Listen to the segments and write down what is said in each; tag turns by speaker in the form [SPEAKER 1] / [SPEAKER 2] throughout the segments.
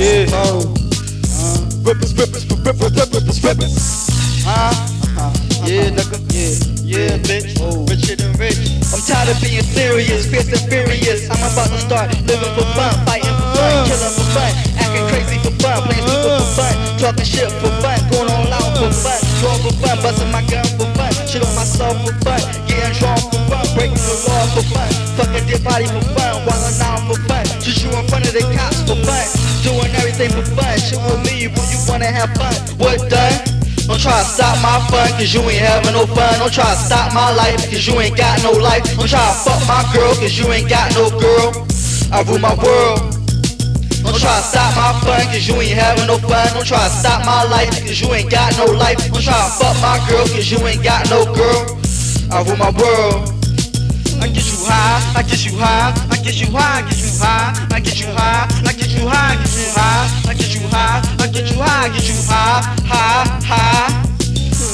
[SPEAKER 1] Yeah. Oh. Rippers, rippers, rippers, rippers, rippers. Huh? Yeah, nigga. Yeah, yeah, bitch. Oh. Richer than rich.
[SPEAKER 2] I'm tired of being serious, fierce and furious. I'm about to start living for fun, fighting for fun, killing for fun, acting crazy for fun, playing stupid for fun, talking shit for fun, going all out for fun, drawing for fun, busting my gun for fun, shit on myself for fun, getting drunk for fun, breaking the law for fun, fucking dead body for fun, everything for fun, shit with me when you wanna have fun. What done? Don't try to stop my fun, cause you ain't having no fun. Don't try to stop my life, cause you ain't got no life. Don't try to fuck my girl, cause you ain't got no girl. I rule my world. Don't try to stop my fun, cause you ain't having no fun. Don't try to stop my life, cause you ain't got no life. Don't try to fuck my girl, cause you ain't got no girl. I rule my world.
[SPEAKER 1] I get you high, I get you high, I get you high, I get you high, I get you high, I get you high, I get you high, get you high, high, high.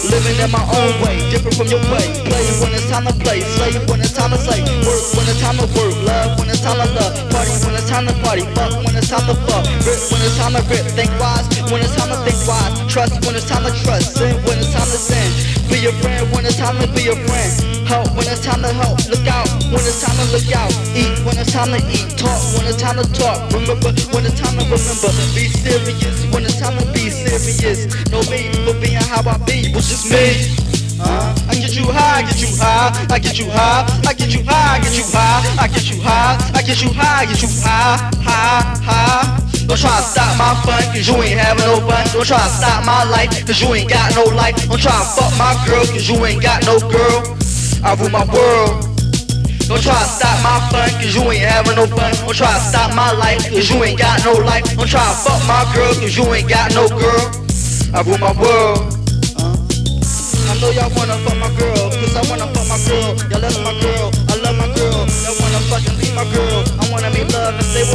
[SPEAKER 2] Living in my own way, different from your way. Play when it's time to play, slay when it's time to slay. Work when it's time to work, love when it's time to love. Party when it's time to party, fuck when it's time to fuck. Rip when it's time to rip, think wise when it's time to think wise. Trust when it's time to trust, sin when it's time to sin. Be a friend when it's time to be a friend. Help when it's time to help. Look out when it's time to look out. Eat when it's time to eat. Talk when it's time to talk. Remember when it's time to remember. Be serious when it's I'ma be serious. No me for being how I be, was just me.
[SPEAKER 1] Uh, I get you high, get you high, I get you high, I get you high, get you high, I get you high, I get you high, get you high, high, high. Don't try to stop my fun, cause you ain't having no fun. Don't try to stop my life, cause you ain't got no life. Don't try to fuck my girl, cause you ain't got no girl. I rule my world. Don't try to stop my fun, cause you ain't having no fun. Don't try to stop my life, cause you ain't got no life. Don't try to fuck my girl, cause you ain't got no girl. I rule my world.
[SPEAKER 2] I know y'all wanna fuck my girl,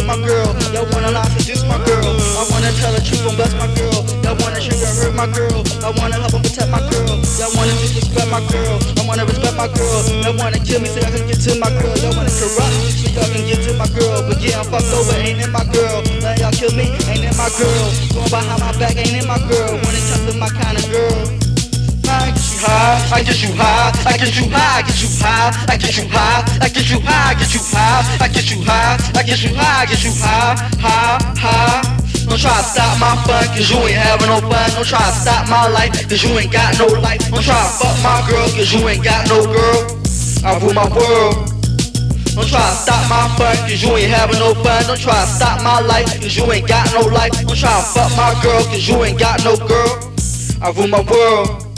[SPEAKER 2] with my girl. Y'all wanna lie, seduce my girl. I wanna tell the truth and bless my girl. Y'all wanna sugar hurt my girl. I wanna help and protect my girl. Y'all wanna disrespect my girl. I wanna respect my girl. Y'all wanna kill me so I can get to my girl. Y'all wanna corrupt me so y'all can get to my girl. But yeah, I'm fucked over, ain't in my girl. Let y'all kill me, ain't in my girl. Going behind my back, ain't in my girl. Wanna touch with my kind of girl.
[SPEAKER 1] I get you high, I get you high, I get you high, I get you high, I get you high, I get you high, I get you high, I get you high, I get you high, high, high. Don't try to stop my fun, cause you ain't having no fun. Don't try to stop my life, cause you ain't got no life. Don't try to fuck my girl, cause you ain't got no girl. I rule my world. Don't try to stop my fun, cause you ain't having no fun. Don't try to stop my life, cause you ain't got no life. Don't try to fuck my girl, cause you ain't got no girl. I rule my world.